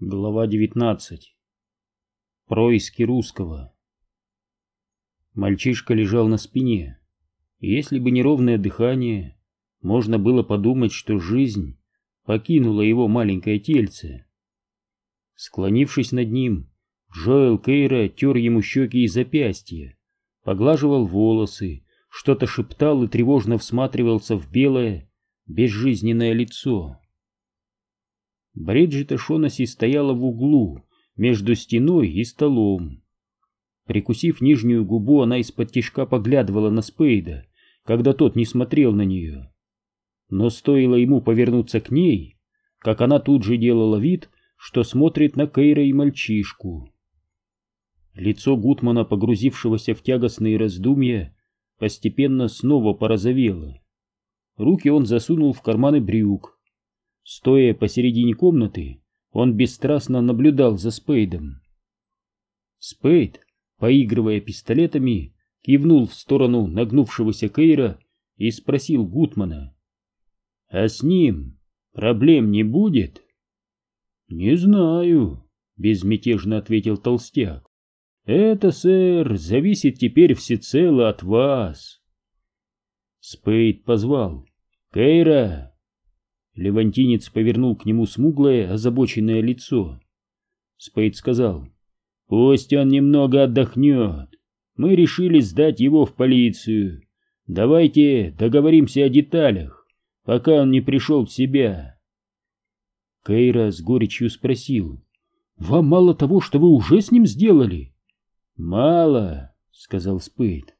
Глава 19. Происки русского. Мальчишка лежал на спине. Если бы не ровное дыхание, можно было подумать, что жизнь покинула его маленькое тельце. Склонившись над ним, Джоэл Кейра тер ему щеки и запястья, поглаживал волосы, что-то шептал и тревожно всматривался в белое, безжизненное лицо. Бриджит Шонаси стояла в углу, между стеной и столом. Прикусив нижнюю губу, она из-под тишка поглядывала на Спейда, когда тот не смотрел на нее. Но стоило ему повернуться к ней, как она тут же делала вид, что смотрит на Кейра и мальчишку. Лицо Гутмана, погрузившегося в тягостные раздумья, постепенно снова порозовело. Руки он засунул в карманы брюк, Стоя посередине комнаты, он бесстрастно наблюдал за Спейдом. Спейд, поигрывая пистолетами, кивнул в сторону нагнувшегося Кейра и спросил Гутмана. «А с ним проблем не будет?» «Не знаю», — безмятежно ответил толстяк. «Это, сэр, зависит теперь всецело от вас». Спейд позвал. «Кейра, Левантинец повернул к нему смуглое, озабоченное лицо. Спейд сказал, «Пусть он немного отдохнет. Мы решили сдать его в полицию. Давайте договоримся о деталях, пока он не пришел в себя». Кейра с горечью спросил, «Вам мало того, что вы уже с ним сделали?» «Мало», — сказал Спейд.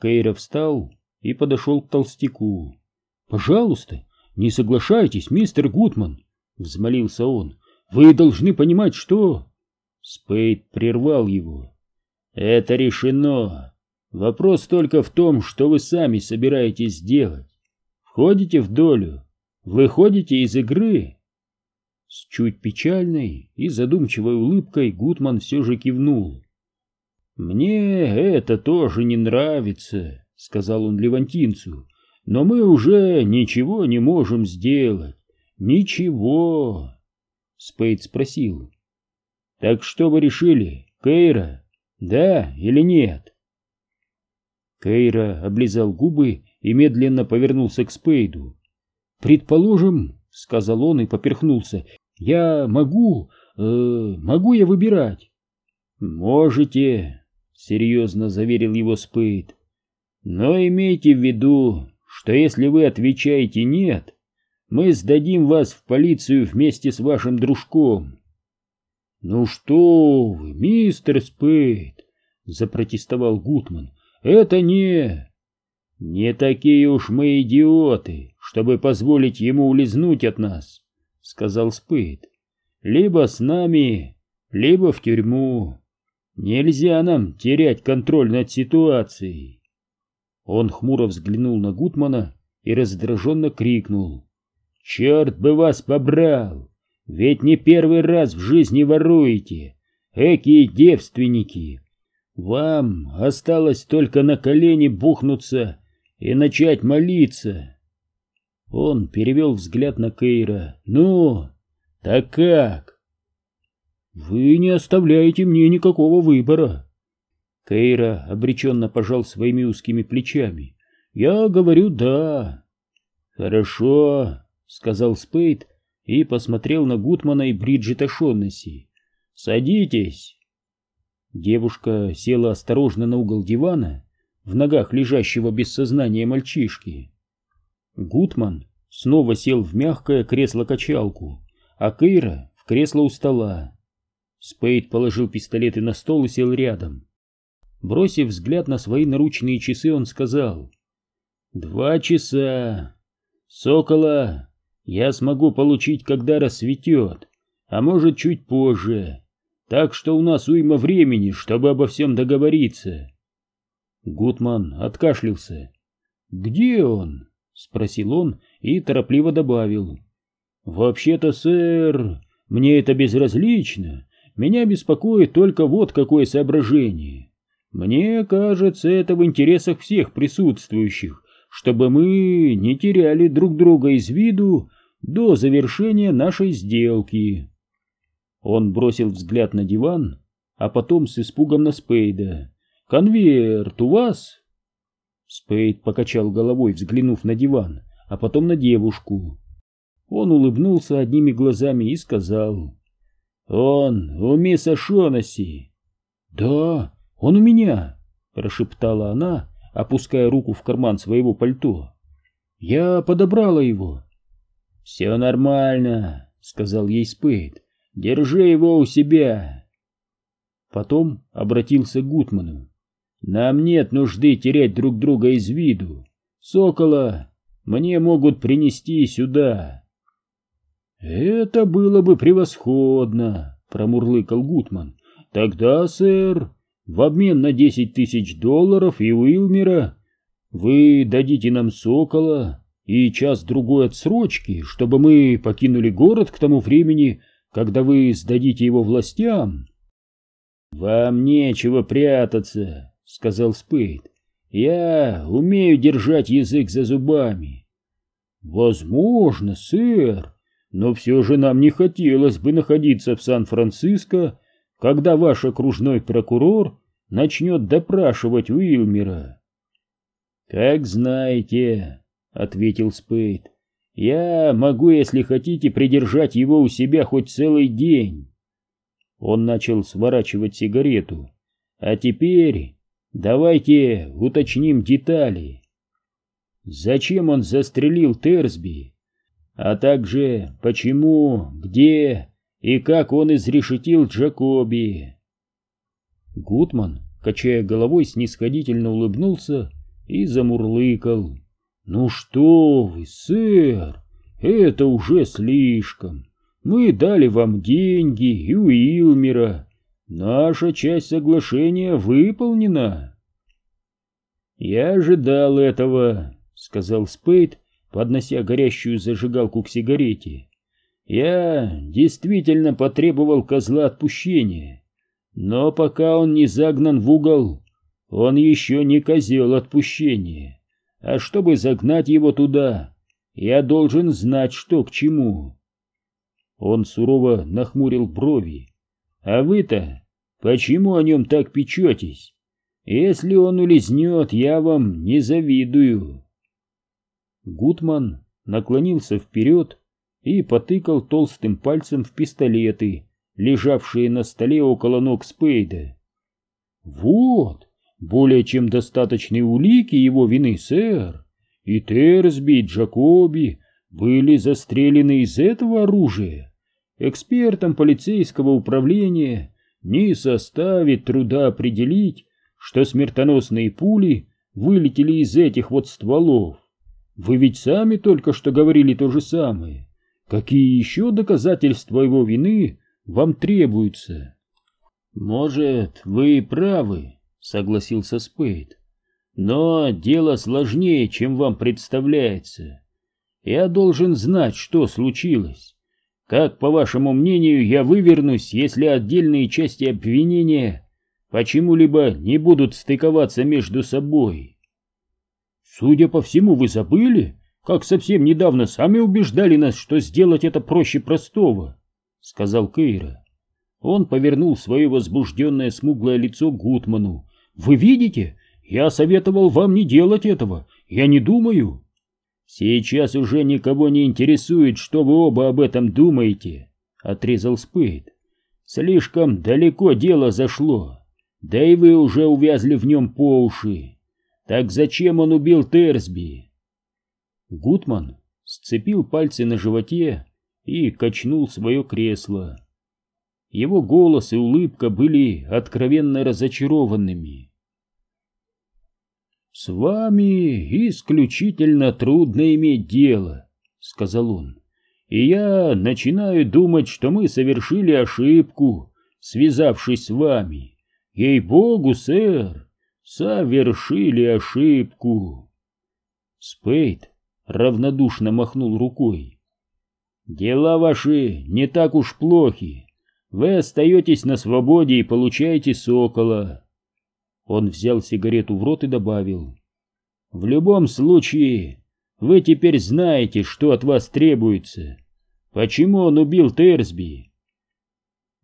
Кейра встал и подошел к толстяку. «Пожалуйста, «Не соглашайтесь, мистер Гутман!» — взмолился он. «Вы должны понимать, что...» Спейд прервал его. «Это решено. Вопрос только в том, что вы сами собираетесь сделать. Входите в долю, выходите из игры». С чуть печальной и задумчивой улыбкой Гутман все же кивнул. «Мне это тоже не нравится», — сказал он Левантинцу. Но мы уже ничего не можем сделать. Ничего. Спейд спросил. Так что вы решили, Кейра? Да или нет? Кейра облизал губы и медленно повернулся к Спейду. «Предположим, — сказал он и поперхнулся, — я могу, э, могу я выбирать?» «Можете», — серьезно заверил его Спейд. «Но имейте в виду, что если вы отвечаете «нет», мы сдадим вас в полицию вместе с вашим дружком. — Ну что вы, мистер Спейд, — запротестовал Гутман, — это не... — Не такие уж мы идиоты, чтобы позволить ему улизнуть от нас, — сказал Спейд. — Либо с нами, либо в тюрьму. Нельзя нам терять контроль над ситуацией. Он хмуро взглянул на Гутмана и раздраженно крикнул. «Черт бы вас побрал! Ведь не первый раз в жизни воруете! Экие девственники! Вам осталось только на колени бухнуться и начать молиться!» Он перевел взгляд на Кейра. «Ну, так как?» «Вы не оставляете мне никакого выбора», Кейра обреченно пожал своими узкими плечами. «Я говорю «да». «Хорошо», — сказал Спейд и посмотрел на Гутмана и Бриджита Шоннесси. «Садитесь». Девушка села осторожно на угол дивана, в ногах лежащего без сознания мальчишки. Гутман снова сел в мягкое кресло-качалку, а Кейра в кресло у стола. Спейд положил пистолеты на стол и сел рядом. Бросив взгляд на свои наручные часы, он сказал. «Два часа. Сокола я смогу получить, когда рассветет, а может, чуть позже. Так что у нас уйма времени, чтобы обо всем договориться». Гутман откашлялся. «Где он?» — спросил он и торопливо добавил. «Вообще-то, сэр, мне это безразлично. Меня беспокоит только вот какое соображение. Мне кажется, это в интересах всех присутствующих, чтобы мы не теряли друг друга из виду до завершения нашей сделки. Он бросил взгляд на диван, а потом с испугом на Спейда. «Конверт у вас?» Спейд покачал головой, взглянув на диван, а потом на девушку. Он улыбнулся одними глазами и сказал. «Он у мисс Шонаси». «Да, он у меня», — прошептала она, опуская руку в карман своего пальто. «Я подобрала его». «Все нормально», — сказал ей Спейд. «Держи его у себя». Потом обратился к Гутману. «Нам нет нужды терять друг друга из виду. Сокола мне могут принести сюда». «Это было бы превосходно», — промурлыкал Гутман. «Тогда, сэр, в обмен на десять тысяч долларов и Уилмера вы дадите нам Сокола и час-другой отсрочки, чтобы мы покинули город к тому времени, когда вы сдадите его властям». «Вам нечего прятаться», — сказал Спейд. «Я умею держать язык за зубами». «Возможно, сэр», но все же нам не хотелось бы находиться в Сан-Франциско, когда ваш окружной прокурор начнет допрашивать Уилмера. — Как знаете, — ответил Спейд, — я могу, если хотите, придержать его у себя хоть целый день. Он начал сворачивать сигарету. А теперь давайте уточним детали. Зачем он застрелил Терсби? а также почему, где и как он изрешетил Джакоби. Гутман, качая головой, снисходительно улыбнулся и замурлыкал. «Ну что вы, сэр, это уже слишком. Мы дали вам деньги и Уилмера. Наша часть соглашения выполнена». «Я ожидал этого», — сказал Спейд, поднося горящую зажигалку к сигарете. Я действительно потребовал козла отпущения, но пока он не загнан в угол, он еще не козел отпущения. А чтобы загнать его туда, я должен знать, что к чему. Он сурово нахмурил брови. А вы-то почему о нем так печетесь? Если он улизнет, я вам не завидую. Гутман наклонился вперед и потыкал толстым пальцем в пистолеты, лежавшие на столе около ног Спейда. «Вот, более чем достаточные улики его вины, сэр. И Терсби, и Джакоби были застрелены из этого оружия. Экспертам полицейского управления не составит труда определить, что смертоносные пули вылетели из этих вот стволов. Вы ведь сами только что говорили то же самое. Какие еще доказательства его вины вам требуются? Может, вы правы, согласился Спейд. Но дело сложнее, чем вам представляется. Я должен знать, что случилось. Как, по вашему мнению, я вывернусь, если отдельные части обвинения почему-либо не будут стыковаться между собой? Судя по всему, вы забыли, как совсем недавно сами убеждали нас, что сделать это проще простого, — сказал Кейра. Он повернул свое возбужденное смуглое лицо Гутману. «Вы видите? Я советовал вам не делать этого. Я не думаю». «Сейчас уже никого не интересует, что вы оба об этом думаете», — отрезал Спейд. «Слишком далеко дело зашло, да и вы уже увязли в нем по уши. Так зачем он убил Терсби? Гутман сцепил пальцы на животе и качнул свое кресло. Его голос и улыбка были откровенно разочарованными. «С вами исключительно трудно иметь дело», — сказал он. «И я начинаю думать, что мы совершили ошибку, связавшись с вами. Ей-богу, сэр, совершили ошибку. Спейд равнодушно махнул рукой. Дела ваши не так уж плохи. Вы остаетесь на свободе и получаете сокола. Он взял сигарету в рот и добавил. В любом случае, вы теперь знаете, что от вас требуется. Почему он убил Терсби?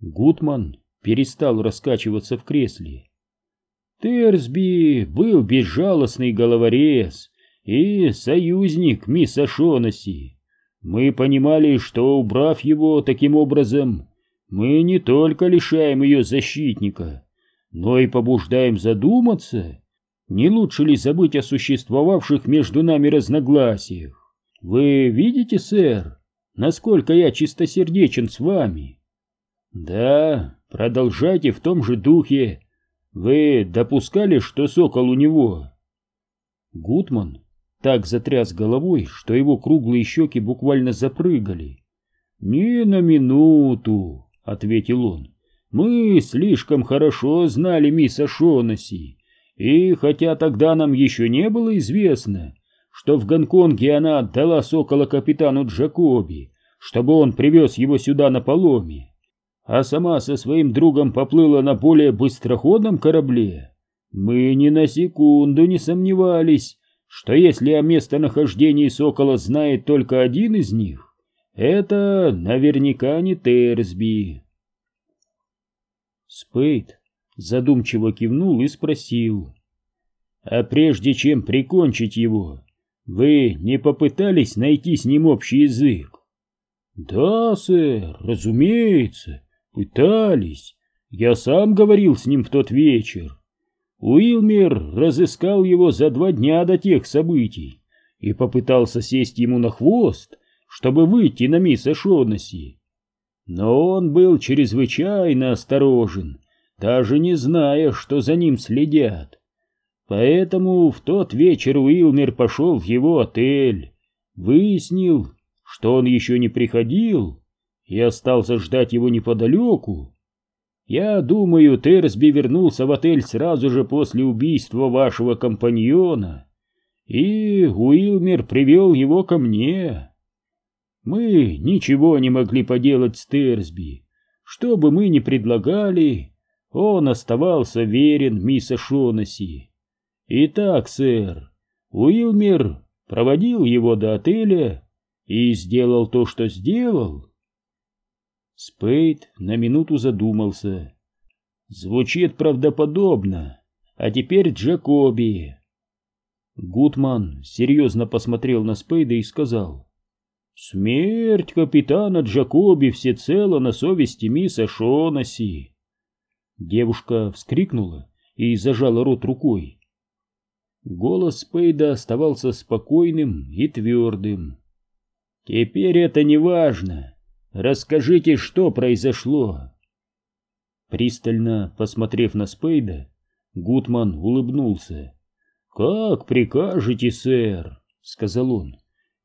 Гутман перестал раскачиваться в кресле. Терсби был безжалостный головорез и союзник мисс Ашонаси. Мы понимали, что, убрав его таким образом, мы не только лишаем ее защитника, но и побуждаем задуматься, не лучше ли забыть о существовавших между нами разногласиях. Вы видите, сэр, насколько я чистосердечен с вами? Да, продолжайте в том же духе. Вы допускали, что сокол у него? Гутман так затряс головой, что его круглые щеки буквально запрыгали. «Ни на минуту», — ответил он. «Мы слишком хорошо знали мисс Ашонаси, и хотя тогда нам еще не было известно, что в Гонконге она отдала сокола капитану Джакоби, чтобы он привез его сюда на поломе, а сама со своим другом поплыла на более быстроходном корабле, мы ни на секунду не сомневались, что если о местонахождении сокола знает только один из них, это наверняка не Терсби. Спейд задумчиво кивнул и спросил. «А прежде чем прикончить его, вы не попытались найти с ним общий язык?» «Да, сэр, разумеется, пытались. Я сам говорил с ним в тот вечер. Уилмер разыскал его за два дня до тех событий и попытался сесть ему на хвост, чтобы выйти на мисс Ашонаси. Но он был чрезвычайно осторожен, даже не зная, что за ним следят. Поэтому в тот вечер Уилмер пошел в его отель, выяснил, что он еще не приходил, и остался ждать его неподалеку, я думаю, Терсби вернулся в отель сразу же после убийства вашего компаньона, и Уилмер привел его ко мне. Мы ничего не могли поделать с Терсби. Что бы мы ни предлагали, он оставался верен мисс Шонаси. Итак, сэр, Уилмер проводил его до отеля и сделал то, что сделал. Спейд на минуту задумался. Звучит правдоподобно. А теперь Джакоби. Гутман серьезно посмотрел на Спейда и сказал. Смерть капитана Джакоби всецело на совести мисса Шонаси. Девушка вскрикнула и зажала рот рукой. Голос Спейда оставался спокойным и твердым. «Теперь это не важно. Расскажите, что произошло?» Пристально посмотрев на Спейда, Гутман улыбнулся. «Как прикажете, сэр», — сказал он.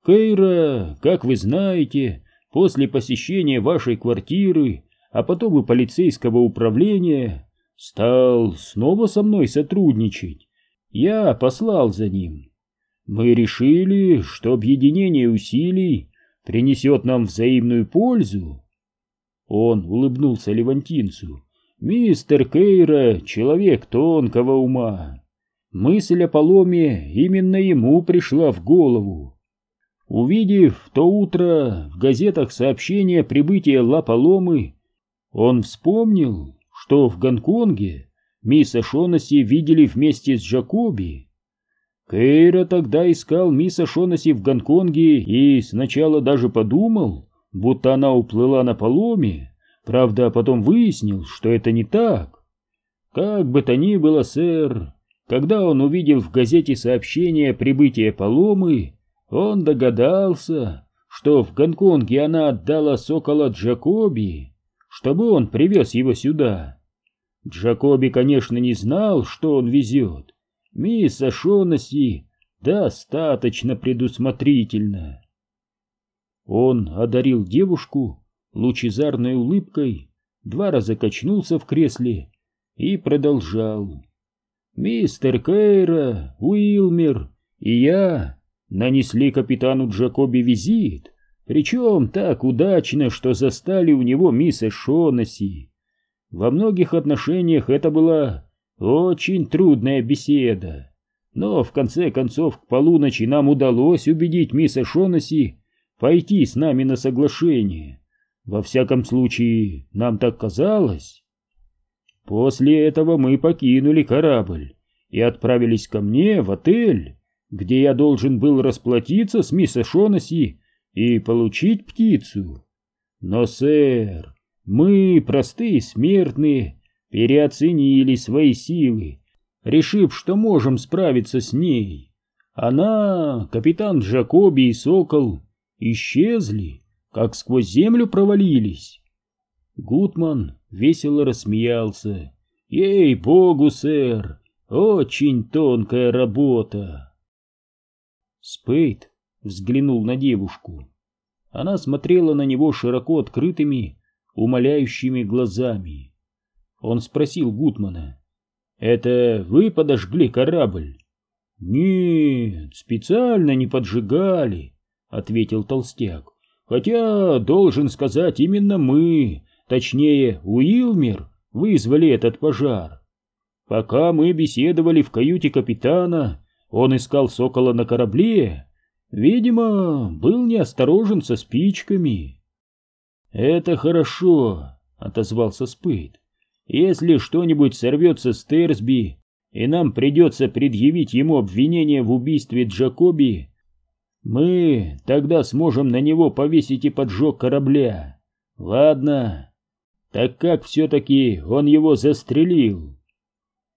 «Кейра, как вы знаете, после посещения вашей квартиры, а потом и полицейского управления, стал снова со мной сотрудничать. Я послал за ним. Мы решили, что объединение усилий принесет нам взаимную пользу. Он улыбнулся левантинцу. Мистер Кейра — человек тонкого ума. Мысль о поломе именно ему пришла в голову. Увидев то утро в газетах сообщение прибытия Ла Паломы, он вспомнил, что в Гонконге мисс Шонаси видели вместе с Джакоби. Кейра тогда искал мисс Шонаси в Гонконге и сначала даже подумал, будто она уплыла на поломе, правда, потом выяснил, что это не так. Как бы то ни было, сэр, когда он увидел в газете сообщение прибытия поломы, он догадался, что в Гонконге она отдала сокола Джакоби, чтобы он привез его сюда. Джакоби, конечно, не знал, что он везет, Мисс Ашонаси достаточно предусмотрительна. Он одарил девушку лучезарной улыбкой, два раза качнулся в кресле и продолжал. «Мистер Кейра, Уилмер и я нанесли капитану Джакоби визит, причем так удачно, что застали у него мисс Шонаси. Во многих отношениях это была очень трудная беседа. Но в конце концов к полуночи нам удалось убедить мисс Шонаси пойти с нами на соглашение. Во всяком случае, нам так казалось. После этого мы покинули корабль и отправились ко мне в отель, где я должен был расплатиться с мисс Шонаси и получить птицу. Но, сэр, мы, простые смертные, переоценили свои силы, решив, что можем справиться с ней. Она, капитан Джакоби и Сокол исчезли, как сквозь землю провалились. Гутман весело рассмеялся. «Ей-богу, сэр, очень тонкая работа!» Спейд взглянул на девушку. Она смотрела на него широко открытыми, умоляющими глазами. Он спросил Гутмана. «Это вы подожгли корабль?» «Нет, специально не поджигали», — ответил толстяк. «Хотя, должен сказать, именно мы, точнее, Уилмер, вызвали этот пожар. Пока мы беседовали в каюте капитана, он искал сокола на корабле, Видимо, был неосторожен со спичками. «Это хорошо», — отозвался Спейд. «Если что-нибудь сорвется с Терсби, и нам придется предъявить ему обвинение в убийстве Джакоби, мы тогда сможем на него повесить и поджог корабля. Ладно, так как все-таки он его застрелил?»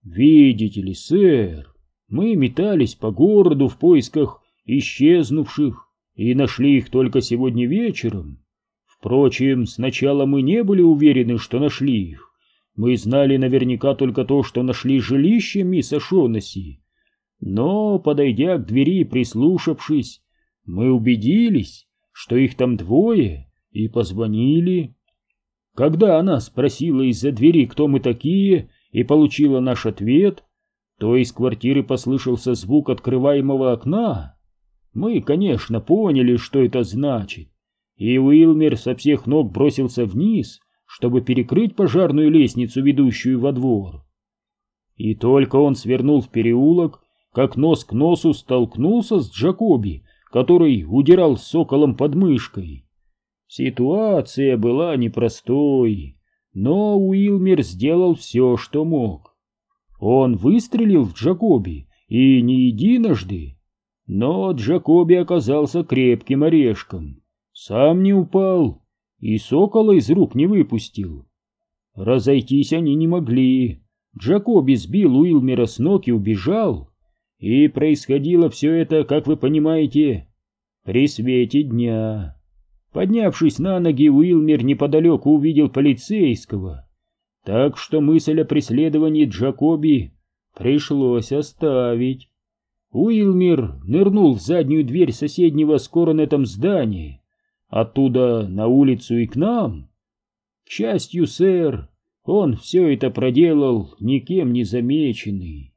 «Видите ли, сэр, мы метались по городу в поисках исчезнувших, и нашли их только сегодня вечером. Впрочем, сначала мы не были уверены, что нашли их. Мы знали наверняка только то, что нашли жилище мисс Шонаси. Но, подойдя к двери и прислушавшись, мы убедились, что их там двое, и позвонили. Когда она спросила из-за двери, кто мы такие, и получила наш ответ, то из квартиры послышался звук открываемого окна. Мы, конечно, поняли, что это значит, и Уилмер со всех ног бросился вниз, чтобы перекрыть пожарную лестницу, ведущую во двор. И только он свернул в переулок, как нос к носу столкнулся с Джакоби, который удирал соколом под мышкой. Ситуация была непростой, но Уилмер сделал все, что мог. Он выстрелил в Джакоби, и не единожды. Но Джакоби оказался крепким орешком. Сам не упал и сокола из рук не выпустил. Разойтись они не могли. Джакоби сбил Уилмера с ног и убежал. И происходило все это, как вы понимаете, при свете дня. Поднявшись на ноги, Уилмер неподалеку увидел полицейского. Так что мысль о преследовании Джакоби пришлось оставить. Уилмир нырнул в заднюю дверь соседнего с коронетом здания, оттуда на улицу и к нам. К счастью, сэр, он все это проделал никем не замеченный.